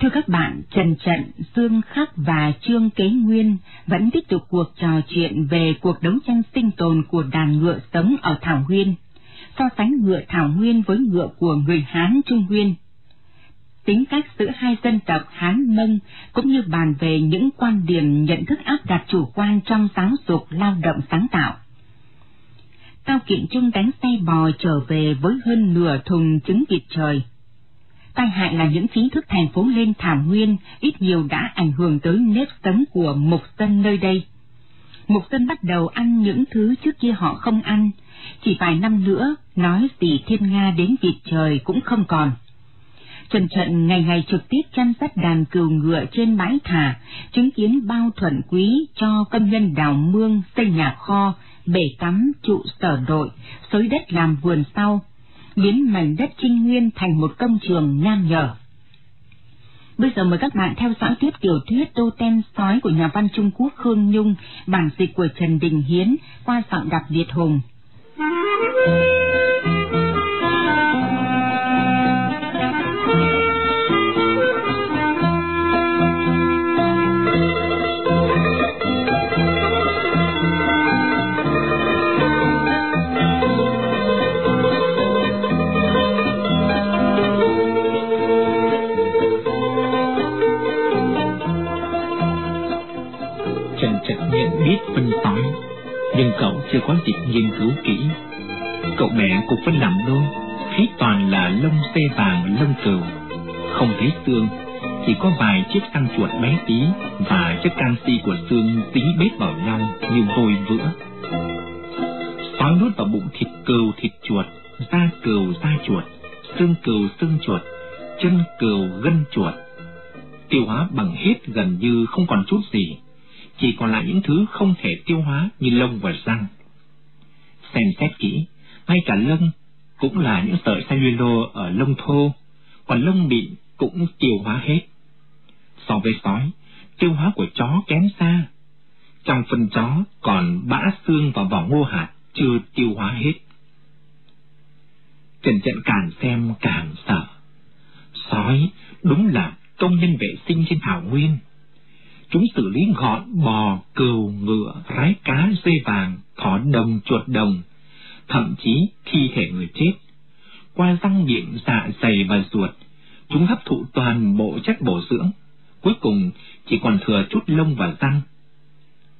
Thưa các bạn Trần Trận, Dương Khắc và Trương Kế Nguyên vẫn tiếp tục cuộc trò chuyện về cuộc đấu tranh sinh tồn của đàn ngựa sống ở Thảo Nguyên, so sánh ngựa Thảo Nguyên với ngựa của người Hán Trung Nguyên. Tính cách giữa hai dân tộc Hán Mông cũng như bàn về những quan điểm nhận thức áp đặt chủ quan trong giáo dục lao động sáng tạo. Cao Kiện Trung đánh xe bò trở về với hơn nửa thùng trứng vịt trời Tai hại là những chính thức thành phố lên thảo nguyên ít nhiều đã ảnh hưởng tới nếp sống của mục dân nơi đây. Mục dân bắt đầu ăn những thứ trước kia họ không ăn, chỉ vài năm nữa nói gì thiên Nga đến vịt trời cũng không còn. Trần Trận ngày ngày trực tiếp chăm sóc đàn cừu ngựa trên bãi thả, chứng kiến bao thuận quý cho công nhân đào mương, xây nhà kho, bể tắm, trụ sở đội, xới đất làm vườn sau, biến mảnh đất Trinh Nguyên thành một công trường nham nhở. Bây giờ mời các bạn theo dõi tiếp tiểu thuyết Tô Tem Sói của nhà văn Trung Quốc Khương Nhung, bản dịch của Trần Đình Hiến, qua giọng đọc Việt Hùng. Nghiên cứu kỹ. Cậu mẹ cũng vẫn nằm luôn, thấy toàn là lông xe vàng lông cừu, không thấy xương, chỉ có vài chiếc răng chuột bé tí và chất canxi của xương tí bết vào nhau như vôi vữa. Sói nuốt vào bụng thịt cừu thịt chuột, da cừu da chuột, xương cừu xương chuột, chân cừu gân chuột. Tiêu hóa bằng hết gần như không còn chút gì chỉ còn lại những thứ không thể tiêu hóa như lông và răng. Xem xét kỹ, ngay cả lông cũng là những sợi cellulo ở lông thô, còn lông mịn cũng tiêu hóa hết. So với sói, tiêu hóa của chó kém xa. Trong phân chó còn bã xương và vỏ ngô hạt chưa tiêu hóa hết. Trần trận càng xem càng sợ. Sói đúng là công nhân vệ sinh trên thảo nguyên chúng xử lý ngọn bò, cừu, ngựa, rái cá, dê vàng, thỏ đồng, chuột đồng, thậm chí thi thể người chết. Qua răng miệng, dạ dày và ruột, chúng hấp thụ toàn bộ chất bổ dưỡng, cuối cùng chỉ còn thừa chút lông và răng.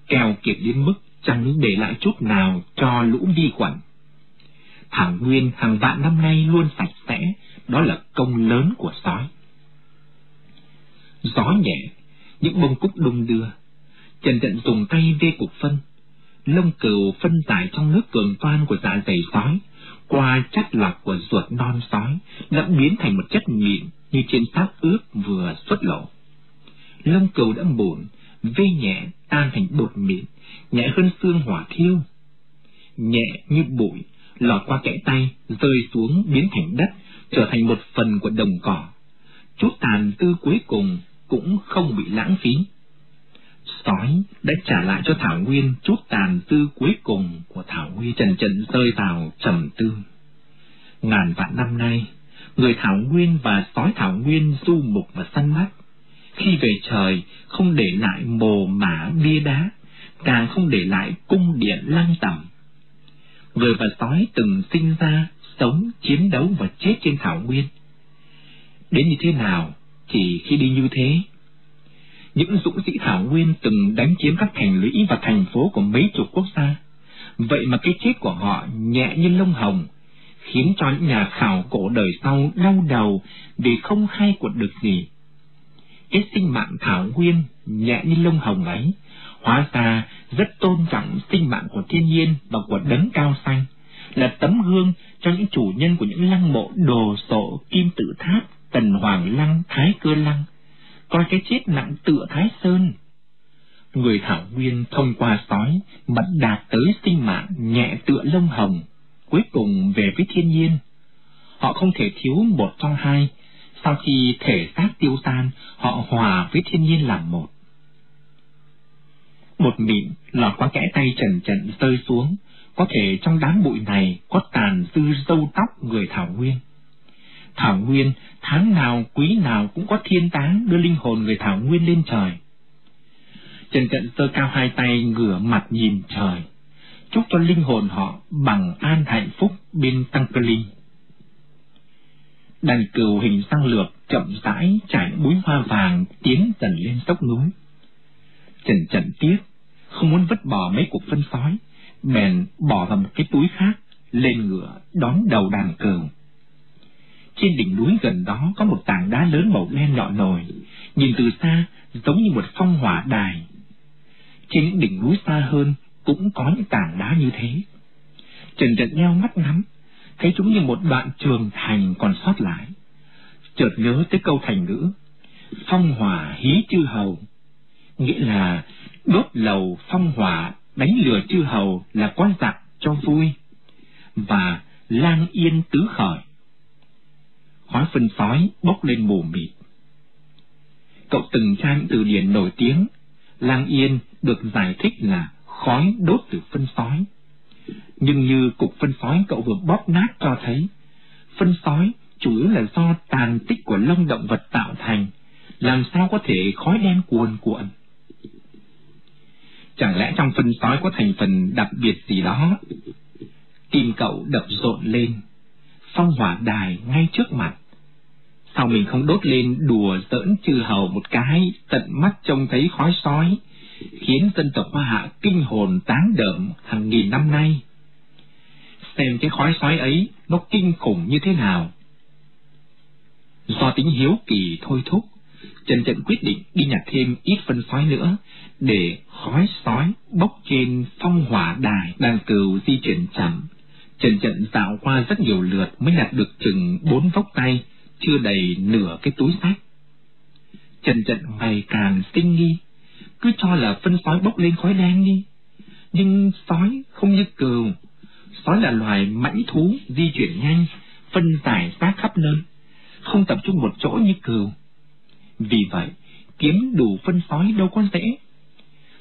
keo kiệt đến mức chẳng để lại chút nào cho lũ vi khuẩn. Thảo Nguyên hàng vạn năm nay luôn sạch sẽ, đó là công lớn của sói. Gió nhẹ những bông cúc đung đưa. Trần Trận dùng tay vê cục phân, lông cừu phân tải trong nước cường toan của dạ dày sói, qua chất lọc của ruột non sói, đã biến thành một chất mịn như trên xác ướp vừa xuất lộ. Lông cừu đã bùn, vê nhẹ tan thành bột mịn, nhẹ hơn xương hỏa thiêu. Nhẹ như bụi, lọt qua kẽ tay, rơi xuống biến thành đất, trở thành một phần của đồng cỏ. Chút tàn tư cuối cùng cũng không bị lãng phí. Sói đã trả lại cho Thảo Nguyên chút tàn tư cuối cùng của Thảo Nguyên trần trần rơi vào trầm tư. Ngàn vạn năm nay, người Thảo Nguyên và sói Thảo Nguyên du mục và săn bắt. Khi về trời, không để lại mồ mả bia đá, càng không để lại cung điện lăng tẩm. Người và sói từng sinh ra, sống, chiến đấu và chết trên Thảo Nguyên. Đến như thế nào chỉ khi đi như thế. Những dũng sĩ Thảo Nguyên từng đánh chiếm các thành lũy và thành phố của mấy chục quốc gia, Vậy mà cái chết của họ nhẹ như lông hồng, khiến cho những nhà khảo cổ đời sau đau đầu vì không khai quật được gì. Cái sinh mạng thảo nguyên nhẹ như lông hồng ấy, hóa ra rất tôn trọng sinh mạng của thiên nhiên và của đấng cao xanh, là tấm gương cho những chủ nhân của những lăng mộ đồ sộ kim tự tháp, hoàng lăng, thái cơ lăng, coi cái chết nặng tựa thái sơn. Người thảo nguyên thông qua sói mật đạt tới sinh mạng nhẹ tựa lông hồng, cuối cùng về với thiên nhiên. Họ không thể thiếu một trong hai, sau khi thể xác tiêu tan, họ hòa với thiên nhiên làm một. Một mịn lọt qua kẽ tay trần trần rơi xuống, có thể trong đám bụi này có tàn dư râu tóc người Thảo Nguyên. Thảo Nguyên tháng nào quý nào cũng có thiên táng đưa linh hồn người Thảo Nguyên lên trời. Trần Cận tơ cao hai tay ngửa mặt nhìn trời, chúc cho linh hồn họ bằng an hạnh phúc bên Tăng Cơ Linh. Đàn cừu hình sang lược chậm rãi trải búi hoa vàng tiến dần lên dốc núi. Trần Trận tiếc, không muốn vứt bỏ mấy cục phân sói, bèn bỏ vào một cái túi khác, lên ngựa đón đầu đàn cừu. Trên đỉnh núi gần đó có một tảng đá lớn màu đen lọ nồi, nhìn từ xa giống như một phong hỏa đài. Trên những đỉnh núi xa hơn cũng có những tảng đá như thế. Trần Trần nheo mắt ngắm, thấy chúng như một đoạn trường thành còn sót lại. Chợt nhớ tới câu thành ngữ, phong hỏa hí chư hầu, nghĩa là đốt lầu phong hỏa đánh lừa chư hầu là quan giặc cho vui, và lang yên tứ khởi. Khói phân sói bốc lên mù mịt. Cậu từng tra những từ điển nổi tiếng, lang yên được giải thích là khói đốt từ phân sói. Nhưng như cục phân sói cậu vừa bóp nát cho thấy, phân sói chủ yếu là do tàn tích của lông động vật tạo thành, làm sao có thể khói đen cuồn cuộn. Chẳng lẽ trong phân sói có thành phần đặc biệt gì đó? Tim cậu đập rộn lên, phong hỏa đài ngay trước mặt. Sao mình không đốt lên đùa giỡn chư hầu một cái, tận mắt trông thấy khói sói, khiến dân tộc Hoa Hạ kinh hồn tán đợm hàng nghìn năm nay. Xem cái khói sói ấy nó kinh khủng như thế nào. Do tính hiếu kỳ thôi thúc, Trần Trận quyết định đi nhặt thêm ít phân sói nữa, để khói sói bốc trên phong hỏa đài đang cừu di chuyển chậm. Trần Trận dạo qua rất nhiều lượt mới nhặt được chừng bốn vóc tay, chưa đầy nửa cái túi sách. Trần Trận ngày càng tinh nghi, cứ cho là phân sói bốc lên khói đen đi. Nhưng sói không như cừu, sói là loài mãnh thú di chuyển nhanh, phân tải xác khắp nơi, không tập trung một chỗ như cừu. Vì vậy, kiếm đủ phân sói đâu có dễ.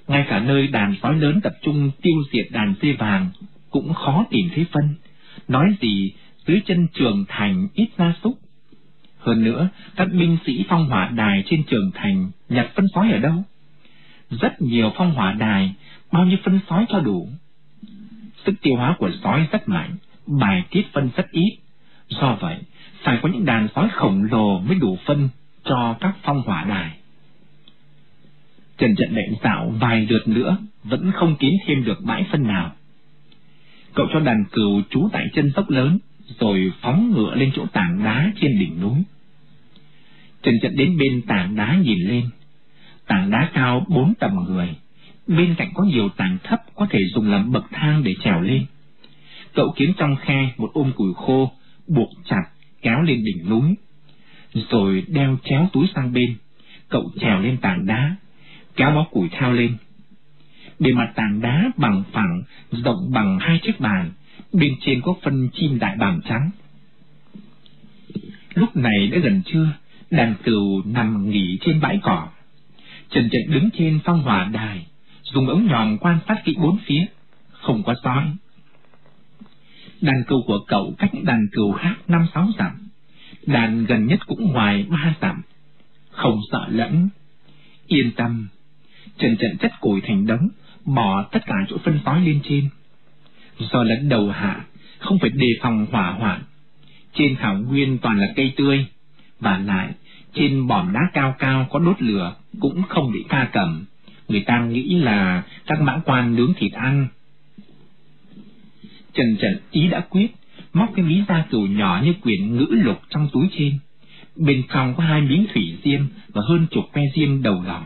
Ngay cả nơi đàn sói lớn tập trung tiêu diệt đàn dê vàng cũng khó tìm thấy phân. Nói gì dưới chân trường thành ít gia súc. Hơn nữa, các binh sĩ phong hỏa đài trên trường thành nhặt phân sói ở đâu? Rất nhiều phong hỏa đài, bao nhiêu phân sói cho đủ. Sức tiêu hóa của sói rất mạnh, bài tiết phân rất ít. Do vậy, phải có những đàn sói khổng lồ mới đủ phân cho các phong hỏa đài. Trần Trận Lệnh dạo vài lượt nữa vẫn không kiếm thêm được bãi phân nào. Cậu cho đàn cừu trú tại chân dốc lớn, rồi phóng ngựa lên chỗ tảng đá trên đỉnh núi. Trần Trận đến bên tảng đá nhìn lên. Tảng đá cao bốn tầm người, bên cạnh có nhiều tảng thấp có thể dùng làm bậc thang để trèo lên. Cậu kiếm trong khe một ôm củi khô, buộc chặt, kéo lên đỉnh núi, rồi đeo chéo túi sang bên. Cậu trèo lên tảng đá, kéo bó củi thao lên. Bề mặt tảng đá bằng phẳng, rộng bằng hai chiếc bàn, bên trên có phân chim đại bàng trắng. Lúc này đã gần trưa, đàn cừu nằm nghỉ trên bãi cỏ. Trần trần đứng trên phong hỏa đài, dùng ống nhòm quan sát kỹ bốn phía, không có sói. Đàn cừu của cậu cách đàn cừu khác năm sáu dặm, đàn gần nhất cũng ngoài ba dặm, không sợ lẫn. Yên tâm, Trần trần chất củi thành đống, bỏ tất cả chỗ phân tói lên trên. Do là đầu hạ, không phải đề phòng hỏa hoạn. Trên thảo nguyên toàn là cây tươi, và lại trên bòm đá cao cao có đốt lửa cũng không bị ca cầm. Người ta nghĩ là các mã quan nướng thịt ăn. Trần Trần ý đã quyết, móc cái ví da cừu nhỏ như quyển ngữ lục trong túi trên. Bên trong có hai miếng thủy diêm và hơn chục que diêm đầu lòng.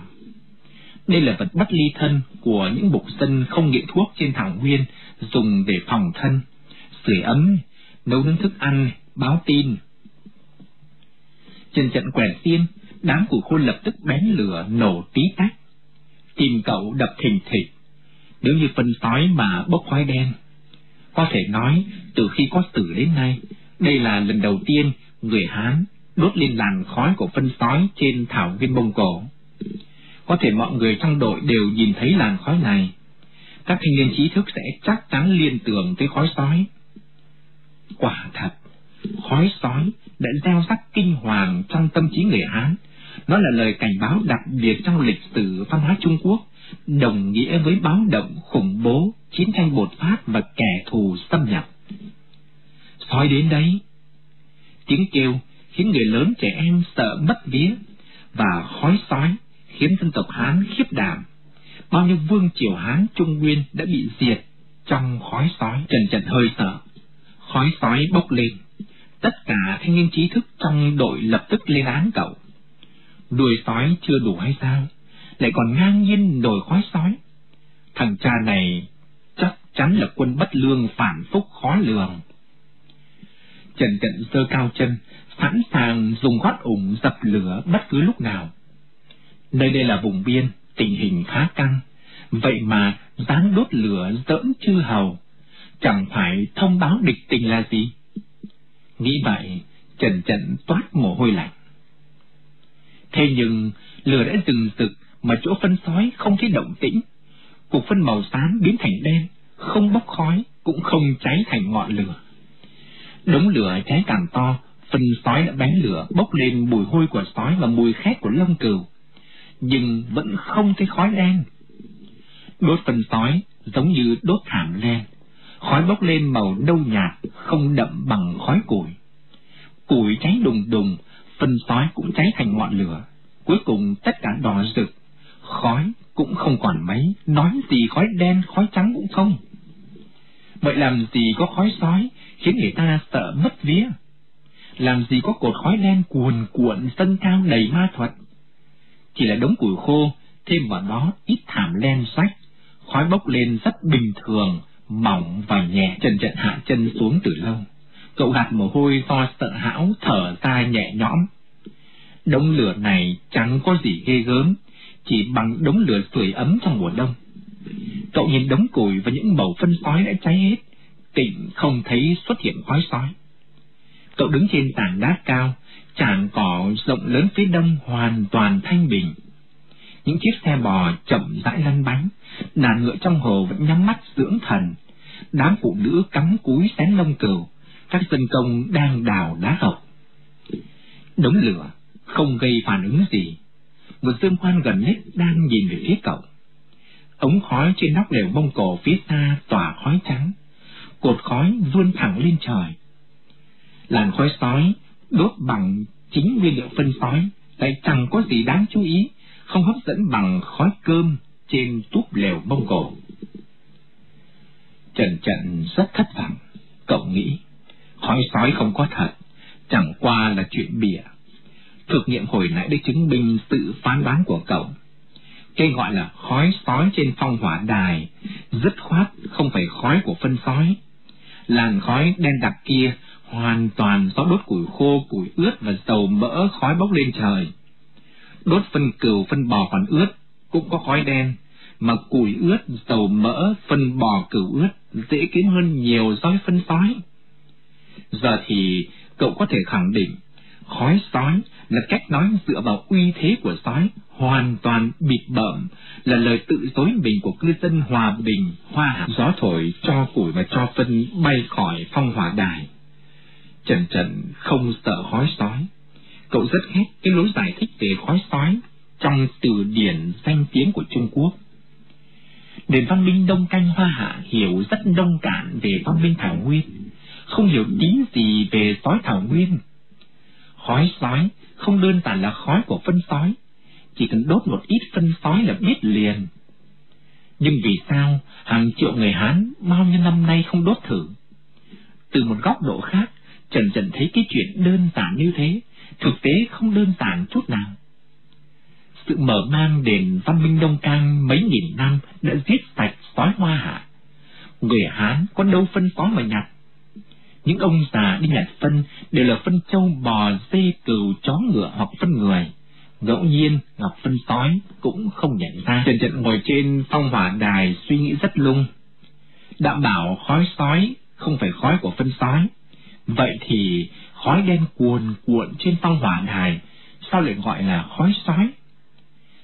Đây là vật bất ly thân của những bục dân không nghiện thuốc trên thảo nguyên, dùng để phòng thân, sưởi ấm, nấu nướng thức ăn, báo tin. Trên trận quẻ tiên đám của khôn lập tức bén lửa nổ tí tách. tìm cậu đập thình thịch, nếu như phân sói mà bốc khói đen. Có thể nói, từ khi có tử đến nay, đây là lần đầu tiên người Hán đốt lên làn khói của phân sói trên thảo nguyên Mông Cổ. Có thể mọi người trong đội đều nhìn thấy làn khói này. Các thanh niên trí thức sẽ chắc chắn liên tưởng tới khói sói. Quả thật, khói sói đã gieo rắc kinh hoàng trong tâm trí người Hán. Nó là lời cảnh báo đặc biệt trong lịch sử văn hóa Trung Quốc, đồng nghĩa với báo động khủng bố, chiến tranh bột phát và kẻ thù xâm nhập. Sói đến đấy. Tiếng kêu khiến người lớn trẻ em sợ mất vía, và khói sói khiến dân tộc Hán khiếp đảm. Bao nhiêu vương triều Hán Trung Nguyên đã bị diệt trong khói sói trần trần hơi sợ. Khói sói bốc lên, tất cả thanh niên trí thức trong đội lập tức lên án cậu. Đuôi sói chưa đủ hay sao? Lại còn ngang nhiên nổi khói sói. Thằng cha này chắc chắn là quân bất lương phản phúc khó lường. Trần Trận sơ cao chân, sẵn sàng dùng gót ủng dập lửa bất cứ lúc nào. Nơi đây là vùng biên, tình hình khá căng, vậy mà dáng đốt lửa dẫm chư hầu, chẳng phải thông báo địch tình là gì? Nghĩ vậy, Trần Trận toát mồ hôi lạnh. Thế nhưng, lửa đã rừng rực mà chỗ phân sói không thấy động tĩnh. Cục phân màu xám biến thành đen, không bốc khói, cũng không cháy thành ngọn lửa. Đống lửa cháy càng to, phân sói đã bén lửa bốc lên mùi hôi của sói và mùi khét của lông cừu. Nhưng vẫn không thấy khói đen. Đốt phân sói giống như đốt thảm len, khói bốc lên màu nâu nhạt, không đậm bằng khói củi. Củi cháy đùng đùng, phân sói cũng cháy thành ngọn lửa. Cuối cùng tất cả đỏ rực, khói cũng không còn mấy, nói gì khói đen, khói trắng cũng không. Vậy làm gì có khói sói, khiến người ta sợ mất vía? Làm gì có cột khói đen cuồn cuộn sân cao đầy ma thuật? Chỉ là đống củi khô, thêm vào đó ít thảm len sách, khói bốc lên rất bình thường, mỏng và nhẹ. Trần trận hạ chân xuống từ lâu. Cậu gạt mồ hôi do sợ hão thở ra nhẹ nhõm. Đống lửa này chẳng có gì ghê gớm, chỉ bằng đống lửa sưởi ấm trong mùa đông. Cậu nhìn đống củi và những mẩu phân sói đã cháy hết, tỉnh không thấy xuất hiện khói sói. Cậu đứng trên tảng đá cao, tràng cỏ rộng lớn phía đông hoàn toàn thanh bình. Những chiếc xe bò chậm rãi lăn bánh, đàn ngựa trong hồ vẫn nhắm mắt dưỡng thần. Đám phụ nữ cắm cúi xén lông cừu, các dân công đang đào đá gộc. Đống lửa không gây phản ứng gì. Một dương quan gần nhất đang nhìn về phía cậu. Ống khói trên nóc lều bông cổ phía xa tỏa khói trắng. Cột khói vươn thẳng lên trời. Làn khói sói đốt bằng chính nguyên liệu phân sói lại chẳng có gì đáng chú ý, không hấp dẫn bằng khói cơm trên túp lều bông cổ. Trần Trận rất thất vọng, cậu nghĩ, khói sói không có thật, chẳng qua là chuyện bịa. Thực nghiệm hồi nãy đã chứng minh sự phán đoán của cậu. Cái gọi là khói sói trên phong hỏa đài, dứt khoát không phải khói của phân sói. Làn khói đen đặc kia hoàn toàn do đốt củi khô, củi ướt và dầu mỡ khói bốc lên trời. Đốt phân cừu, phân bò còn ướt, cũng có khói đen, mà củi ướt, dầu mỡ, phân bò cừu ướt dễ kiếm hơn nhiều so với phân sói. Giờ thì cậu có thể khẳng định, khói sói là cách nói dựa vào uy thế của sói, hoàn toàn bịt bợm, là lời tự dối mình của cư dân hòa bình, hoa gió thổi, cho củi và cho phân bay khỏi phong hỏa đài. Trần Trần không sợ khói sói. Cậu rất ghét cái lối giải thích về khói sói trong từ điển danh tiếng của Trung Quốc. Nền văn minh Đông Canh Hoa Hạ hiểu rất đông cạn về văn minh Thảo Nguyên, không hiểu tí gì về sói Thảo Nguyên. Khói sói không đơn giản là khói của phân sói, chỉ cần đốt một ít phân sói là biết liền. Nhưng vì sao hàng triệu người Hán bao nhiêu năm nay không đốt thử? từ một góc độ khác, Trần Trần thấy cái chuyện đơn giản như thế, thực tế không đơn giản chút nào. Sự mở mang đền văn minh Đông Cang mấy nghìn năm đã giết sạch sói hoa hạ. Người Hán có đâu phân sói mà nhặt. Những ông già đi nhặt phân đều là phân trâu bò, dê cừu, chó ngựa hoặc phân người. Ngẫu nhiên ngọc phân sói cũng không nhận ra. Trần Trần ngồi trên phong hỏa đài suy nghĩ rất lung. Đã bảo khói sói không phải khói của phân sói. Vậy thì khói đen cuồn cuộn trên phong hỏa đài sao lại gọi là khói sói?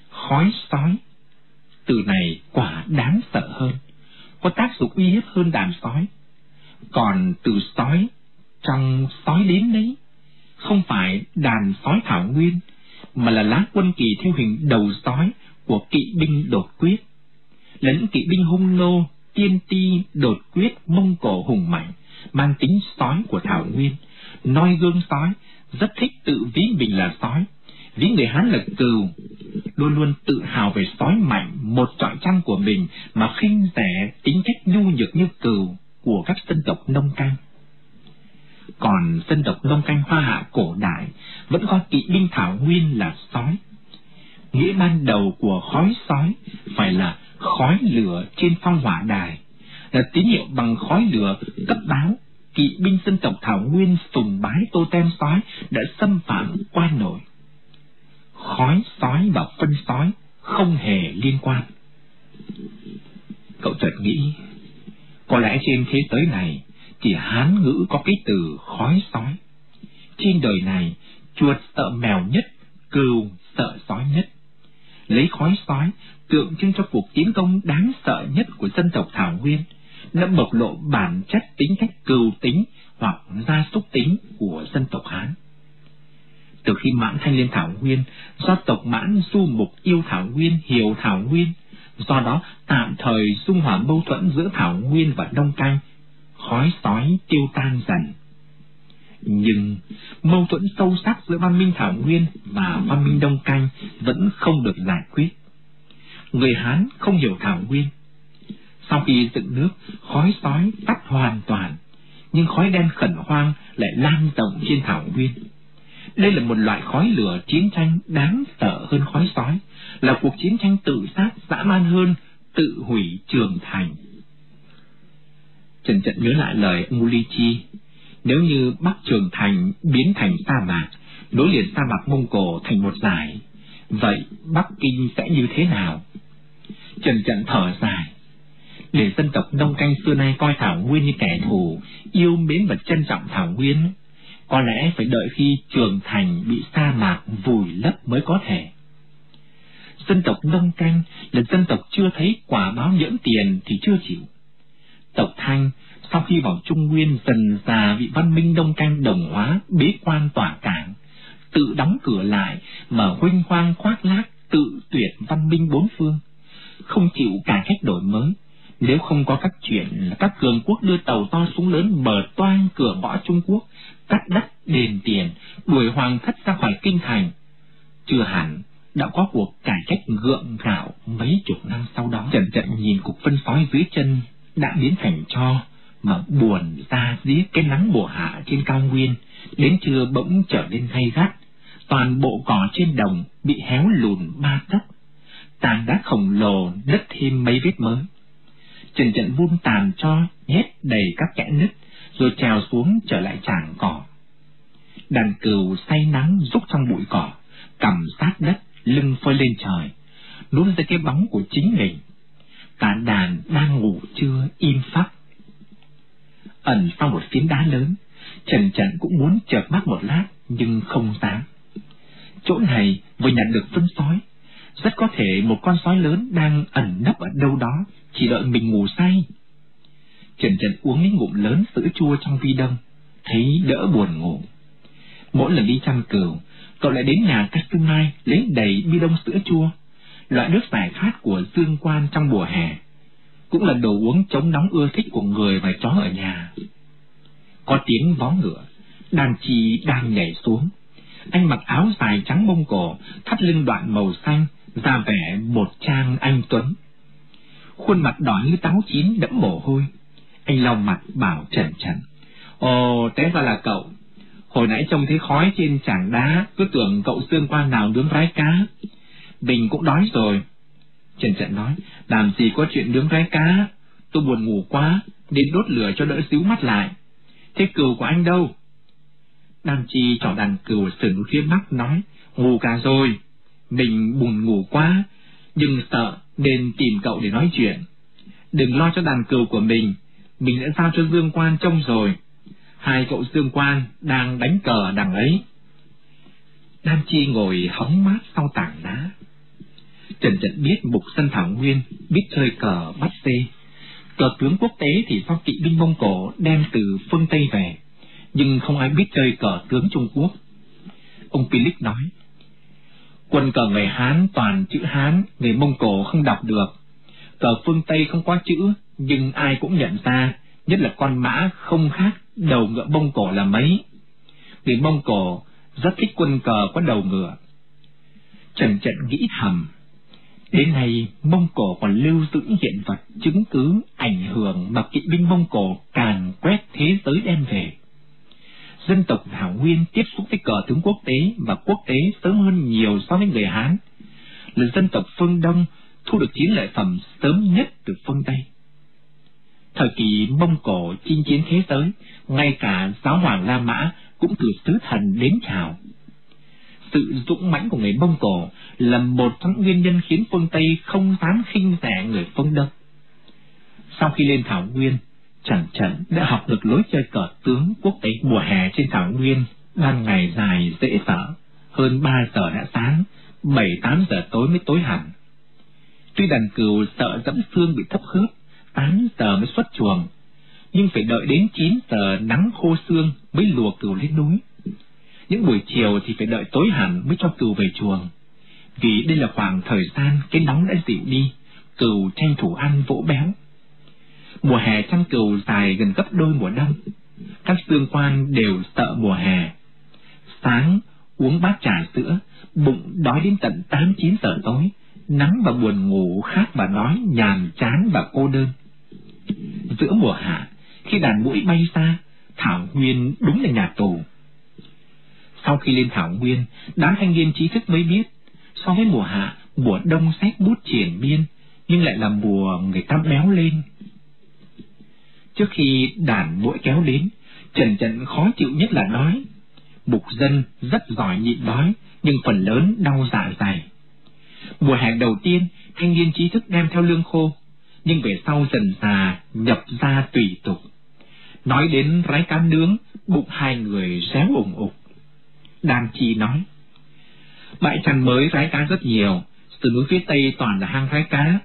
Khói sói. Từ này quả đáng sợ hơn, có tác dụng uy hiếp hơn đàn sói. Còn từ sói, trong sói đến đấy, không phải đàn sói thảo nguyên, mà là lá quân kỳ theo hình đầu sói của kỵ binh đột quyết. Lẫn kỵ binh hung nô, tiên ti, đột quyết, mông cổ hùng mạnh, mang tính sói của thảo nguyên, noi gương sói, rất thích tự ví mình là sói, ví người Hán là cừu, luôn luôn tự hào về sói mạnh, một trọi trăng của mình mà khinh rẻ tính cách nhu nhược như cừu của các dân tộc nông canh. Còn dân tộc nông canh hoa hạ cổ đại vẫn coi kỵ binh thảo nguyên là sói. Nghĩa ban đầu của khói sói phải là khói lửa trên phong hỏa đài, Ờ, tín hiệu bằng khói lửa cấp báo kỵ binh dân tộc Thảo Nguyên sùng bái tô tem sói đã xâm phạm quan nội. Khói sói và phân sói không hề liên quan. Cậu chợt nghĩ, có lẽ trên thế giới này chỉ Hán ngữ có cái từ khói sói. Trên đời này, chuột sợ mèo nhất, cừu sợ sói nhất. Lấy khói sói tượng trưng cho cuộc tiến công đáng sợ nhất của dân tộc Thảo Nguyên, đã bộc lộ bản chất tính cách cừu tính hoặc gia súc tính của dân tộc Hán. Từ khi Mãn Thanh lên Thảo Nguyên, do tộc Mãn du mục yêu Thảo Nguyên, hiểu Thảo Nguyên, do đó tạm thời dung hòa mâu thuẫn giữa Thảo Nguyên và Đông Canh, khói sói tiêu tan dần. Nhưng mâu thuẫn sâu sắc giữa văn minh Thảo Nguyên và văn minh Đông Canh vẫn không được giải quyết. Người Hán không hiểu Thảo Nguyên, sau khi dựng nước, khói sói tắt hoàn toàn, nhưng khói đen khẩn hoang lại lan rộng trên thảo nguyên. Đây là một loại khói lửa chiến tranh đáng sợ hơn khói sói, là cuộc chiến tranh tự sát dã man hơn tự hủy trường thành. Trần Trận nhớ lại lời Mulichi, nếu như Bắc Trường Thành biến thành sa mạc, nối liền sa mạc Mông Cổ thành một giải, vậy Bắc Kinh sẽ như thế nào? Trần Trận thở dài, để dân tộc Đông Canh xưa nay coi Thảo Nguyên như kẻ thù, yêu mến và trân trọng Thảo Nguyên, có lẽ phải đợi khi trường thành bị sa mạc vùi lấp mới có thể. Dân tộc Đông Canh là dân tộc chưa thấy quả báo nhẫn tiền thì chưa chịu. Tộc Thanh sau khi vào Trung Nguyên dần già bị văn minh Đông Canh đồng hóa, bế quan tỏa cảng, tự đóng cửa lại mà huynh hoang khoác lác tự tuyệt văn minh bốn phương, không chịu cải cách đổi mới, nếu không có các chuyện là các cường quốc đưa tàu to xuống lớn bờ toang cửa ngõ Trung Quốc, cắt đất đền tiền, đuổi hoàng thất ra khỏi kinh thành, chưa hẳn đã có cuộc cải cách gượng gạo mấy chục năm sau đó. Trần trận nhìn cục phân phối dưới chân đã biến thành cho, mà buồn ra giết cái nắng mùa hạ trên cao nguyên, đến trưa bỗng trở nên gay gắt. Toàn bộ cỏ trên đồng bị héo lùn ba tấc, tàn đá khổng lồ đất thêm mấy vết mới. Trần trận vun tàn cho nhét đầy các kẽ nứt, rồi trèo xuống trở lại tràng cỏ. Đàn cừu say nắng rúc trong bụi cỏ, cầm sát đất, lưng phơi lên trời, nuốt ra cái bóng của chính mình. Cả đàn đang ngủ trưa im phắc. Ẩn sau một phiến đá lớn, Trần Trận cũng muốn chợp mắt một lát, nhưng không dám. Chỗ này vừa nhặt được phân sói, rất có thể một con sói lớn đang ẩn nấp ở đâu đó, chỉ đợi mình ngủ say. Trần Trần uống mấy ngụm lớn sữa chua trong vi đông, thấy đỡ buồn ngủ. Mỗi lần đi chăn cừu, cậu lại đến nhà cách tương lai lấy đầy bi đông sữa chua, loại nước giải khát của dương quan trong mùa hè. Cũng là đồ uống chống nóng ưa thích của người và chó ở nhà. Có tiếng vó ngựa, đàn chi đang nhảy xuống. Anh mặc áo dài trắng bông cổ, thắt lưng đoạn màu xanh, ra vẻ một trang anh Tuấn. Khuôn mặt đỏ như táo chín đẫm mồ hôi. Anh lau mặt bảo Trần Trần. Ồ, té ra là cậu. Hồi nãy trông thấy khói trên tràng đá, cứ tưởng cậu xương quan nào nướng rái cá. Bình cũng đói rồi. Trần trần nói, làm gì có chuyện nướng rái cá, tôi buồn ngủ quá, đến đốt lửa cho đỡ xíu mắt lại. Thế cừu của anh đâu? Nam Chi trỏ đàn cừu sừng phía mắt nói, ngủ cả rồi. Mình buồn ngủ quá, nhưng sợ nên tìm cậu để nói chuyện. Đừng lo cho đàn cừu của mình, mình đã giao cho Dương Quan trông rồi. Hai cậu Dương Quan đang đánh cờ đằng ấy. Nam Chi ngồi hóng mát sau tảng đá. Trần Trần biết Mục Sân Thảo Nguyên biết chơi cờ bắt tê. Cờ tướng quốc tế thì do kỵ binh Mông Cổ đem từ phương Tây về, nhưng không ai biết chơi cờ tướng Trung Quốc. Ông Philip nói, quân cờ người Hán toàn chữ Hán, người Mông Cổ không đọc được. Cờ phương Tây không có chữ, nhưng ai cũng nhận ra, nhất là con mã không khác đầu ngựa Mông Cổ là mấy. Người Mông Cổ rất thích quân cờ có đầu ngựa. Trần Trận nghĩ thầm, Đến nay, Mông Cổ còn lưu giữ hiện vật chứng cứ ảnh hưởng mà kỵ binh Mông Cổ càn quét thế giới đem về. Dân tộc Thảo Nguyên tiếp xúc với cờ tướng quốc tế và quốc tế sớm hơn nhiều so với người Hán, là dân tộc phương Đông thu được chiến lợi phẩm sớm nhất từ phương Tây. Thời kỳ Mông Cổ chinh chiến thế giới, ngay cả giáo hoàng La Mã cũng cử sứ thần đến chào sự dũng mãnh của người Mông Cổ là một trong nguyên nhân khiến phương Tây không dám khinh rẻ người phương Đông. Sau khi lên Thảo Nguyên, Chẳng chẳng đã học được lối chơi cờ tướng quốc tế mùa hè trên Thảo Nguyên, ban ngày dài dễ sợ, hơn ba giờ đã sáng, bảy tám giờ tối mới tối hẳn. Tuy đàn cừu sợ dẫm xương bị thấp khớp, tám giờ mới xuất chuồng, nhưng phải đợi đến chín giờ nắng khô xương mới lùa cừu lên núi những buổi chiều thì phải đợi tối hẳn mới cho cừu về chuồng. Vì đây là khoảng thời gian cái nóng đã dịu đi, cừu tranh thủ ăn vỗ béo. Mùa hè chăn cừu dài gần gấp đôi mùa đông. Các xương quan đều sợ mùa hè. Sáng, uống bát trà sữa, bụng đói đến tận tám chín giờ tối, nắng và buồn ngủ khát và đói nhàm chán và cô đơn. Giữa mùa hạ, khi đàn mũi bay xa, Thảo Nguyên đúng là nhà tù sau khi lên thảo nguyên, đám thanh niên trí thức mới biết, so với mùa hạ, mùa đông xét bút triển biên, nhưng lại là mùa người ta béo lên. Trước khi đàn mũi kéo đến, Trần Trần khó chịu nhất là đói. Mục dân rất giỏi nhịn đói, nhưng phần lớn đau dạ dày. Mùa hè đầu tiên, thanh niên trí thức đem theo lương khô, nhưng về sau dần già nhập ra tùy tục. Nói đến rái cá nướng, bụng hai người réo ủng ục. Đàn Chi nói. Bãi chăn mới rái cá rất nhiều, từ núi phía tây toàn là hang rái cá.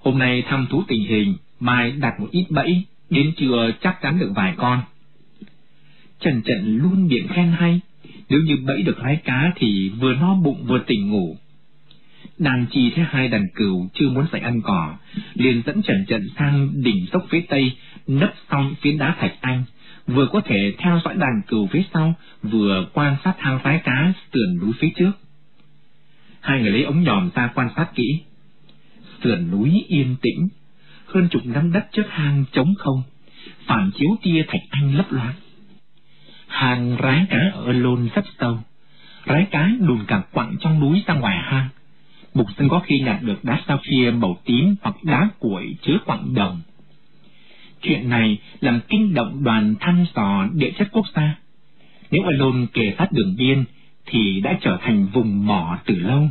Hôm nay thăm thú tình hình, mai đặt một ít bẫy, đến trưa chắc chắn được vài con. Trần Trận luôn miệng khen hay, nếu như bẫy được hái cá thì vừa no bụng vừa tỉnh ngủ. Đàn chi thấy hai đàn cừu chưa muốn phải ăn cỏ, liền dẫn Trần Trận sang đỉnh dốc phía tây, nấp xong phiến đá thạch anh, vừa có thể theo dõi đàn cừu phía sau, vừa quan sát hang phái cá sườn núi phía trước. Hai người lấy ống nhòm ra quan sát kỹ. Sườn núi yên tĩnh, hơn chục năm đất chất hang trống không, phản chiếu tia thạch anh lấp loáng. hàng rái cá ở lôn rất sâu, rái cá đùn cả quặng trong núi ra ngoài hang. Mục sinh có khi nhặt được đá sapphire màu tím hoặc đá cuội chứa quặng đồng Chuyện này làm kinh động đoàn thăm dò địa chất quốc gia. Nếu ở lôn kề sát đường biên, thì đã trở thành vùng mỏ từ lâu.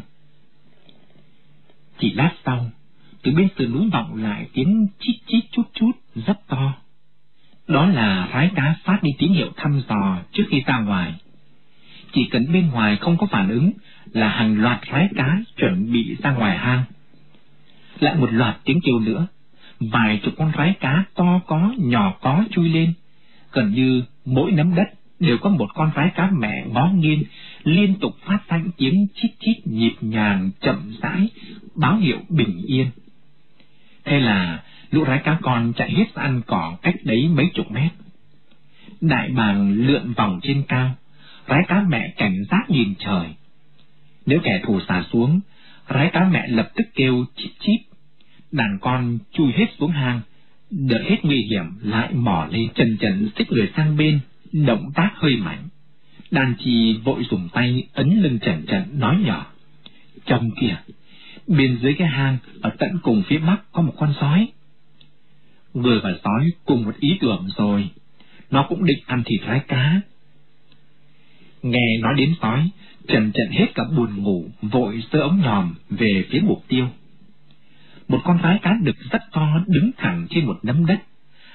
Chỉ lát sau, từ bên sườn núi vọng lại tiếng chít chít chút chút rất to. Đó là rái cá phát đi tín hiệu thăm dò trước khi ra ngoài. Chỉ cần bên ngoài không có phản ứng là hàng loạt rái cá chuẩn bị ra ngoài hang. Lại một loạt tiếng kêu nữa, vài chục con rái cá to có, nhỏ có chui lên. Gần như mỗi nấm đất đều có một con rái cá mẹ bó nghiêng, liên tục phát ra những tiếng chít chít nhịp nhàng chậm rãi, báo hiệu bình yên. Thế là lũ rái cá con chạy hết ăn cỏ cách đấy mấy chục mét. Đại bàng lượn vòng trên cao, rái cá mẹ cảnh giác nhìn trời. Nếu kẻ thù xả xuống, rái cá mẹ lập tức kêu chít chít đàn con chui hết xuống hang, đợi hết nguy hiểm lại mò lên trần trần xích người sang bên, động tác hơi mạnh. Đàn chi vội dùng tay ấn lưng trần trần nói nhỏ. Chồng kìa, bên dưới cái hang ở tận cùng phía bắc có một con sói. Người và sói cùng một ý tưởng rồi, nó cũng định ăn thịt rái cá. Nghe nói đến sói, Trần Trần hết cả buồn ngủ, vội sơ ống nhòm về phía mục tiêu. Một con rái cá đực rất to đứng thẳng trên một nấm đất,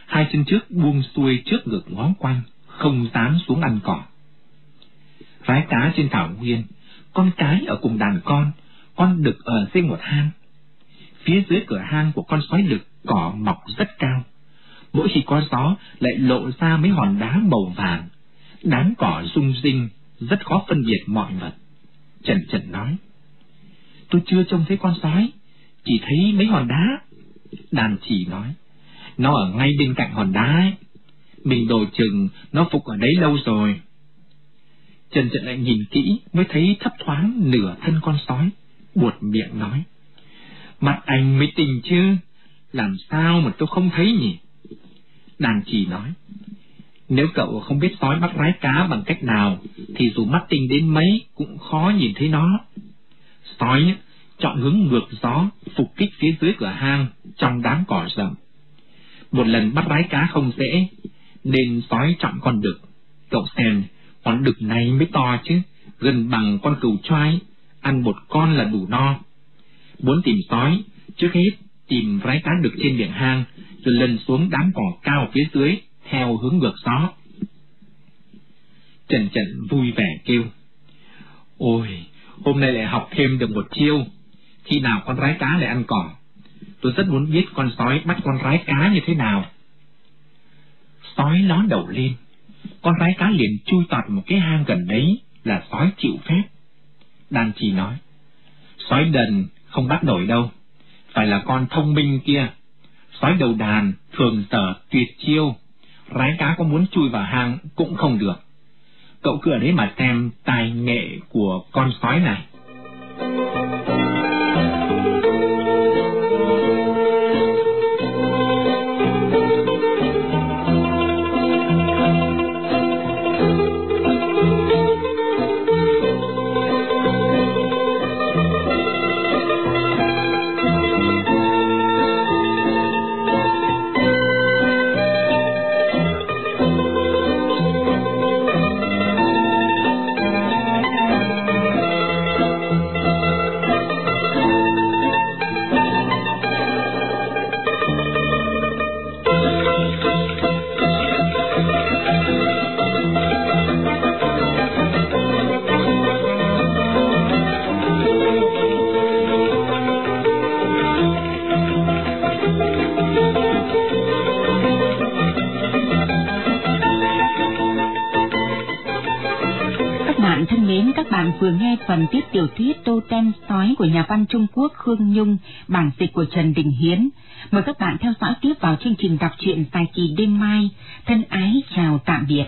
hai chân trước buông xuôi trước ngực ngón quanh, không dám xuống ăn cỏ. Rái cá trên thảo nguyên, con cái ở cùng đàn con, con đực ở dưới một hang. Phía dưới cửa hang của con sói đực cỏ mọc rất cao. Mỗi khi có gió lại lộ ra mấy hòn đá màu vàng. Đám cỏ rung rinh, rất khó phân biệt mọi vật. Trần Trần nói, tôi chưa trông thấy con sói, chỉ thấy mấy hòn đá. Đàn chỉ nói, nó ở ngay bên cạnh hòn đá ấy. Mình đồ chừng nó phục ở đấy lâu rồi. Trần Trần lại nhìn kỹ mới thấy thấp thoáng nửa thân con sói, buột miệng nói. Mặt anh mới tình chứ, làm sao mà tôi không thấy nhỉ? Đàn chỉ nói, nếu cậu không biết sói bắt rái cá bằng cách nào, thì dù mắt tinh đến mấy cũng khó nhìn thấy nó. Sói chọn hướng ngược gió, phục kích phía dưới cửa hang, trong đám cỏ rậm. Một lần bắt rái cá không dễ, nên sói chọn con đực. Cậu xem, con đực này mới to chứ, gần bằng con cừu choai, ăn một con là đủ no. Muốn tìm sói, trước hết tìm rái cá đực trên miệng hang, rồi lần xuống đám cỏ cao phía dưới, theo hướng ngược gió. Trần Trần vui vẻ kêu, Ôi, hôm nay lại học thêm được một chiêu, khi nào con rái cá lại ăn cỏ. Tôi rất muốn biết con sói bắt con rái cá như thế nào. Sói ló đầu lên, con rái cá liền chui tọt một cái hang gần đấy là sói chịu phép. Đan Chi nói, sói đần không bắt nổi đâu, phải là con thông minh kia. Sói đầu đàn thường sở tuyệt chiêu, rái cá có muốn chui vào hang cũng không được. Cậu cửa đấy mà xem tài nghệ của con sói này. Của nhà văn Trung Quốc Khương Nhung, bản dịch của Trần Đình Hiến. Mời các bạn theo dõi tiếp vào chương trình đọc truyện dài kỳ đêm mai. Thân ái chào tạm biệt.